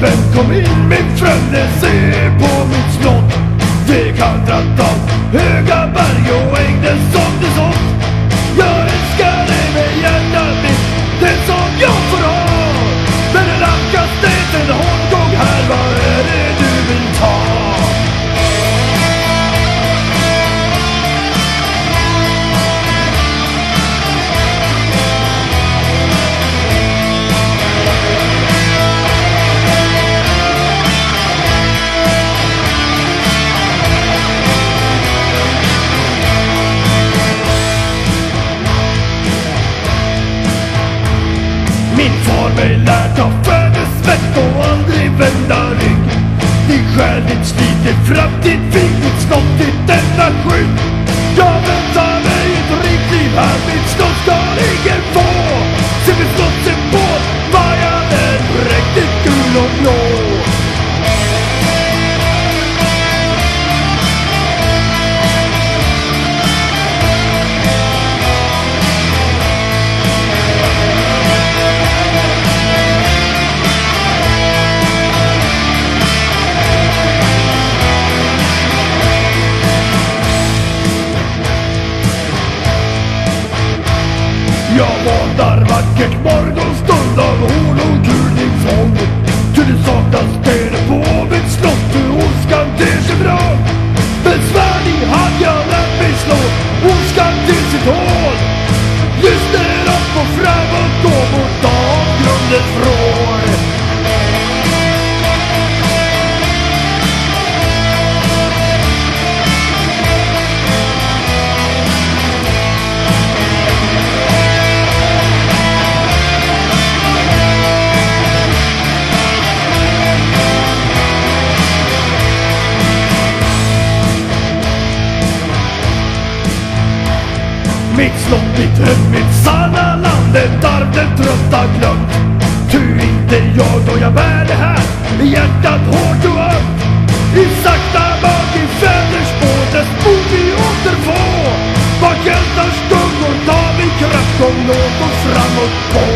vän kom in? Min frände se på mitt slott. Det kantrat av höga berg far mig lärt av födelsvett och aldrig vända rygg. Din själ, ditt slit, din framtid, fint, ditt slott, ditt enda skydd. Jag väntar mig ett rikt liv här, mitt slott ska ingen få. Se mitt slottssymbol, vajaden präktigt gul och blå. Jag matar vackert morgonstund av honungkul i fång. Ty det saknas städer på mitt slott, hur ondskan ter sig bra. Men svärd i hand jag lärt mig slå. Ondskan till sitt hål. Lyssnar upp och framåt, gå mot mitt slott, mitt hem, mitt sanna land. Ett arv den trötta glömt. Ty inte jag då jag bär det här i hjärtat hårt och ömt. I sakta bak i fäders spår dess mod vi återfå. Bak hjältars skuggor ta vi kraft och låt oss framåt gå.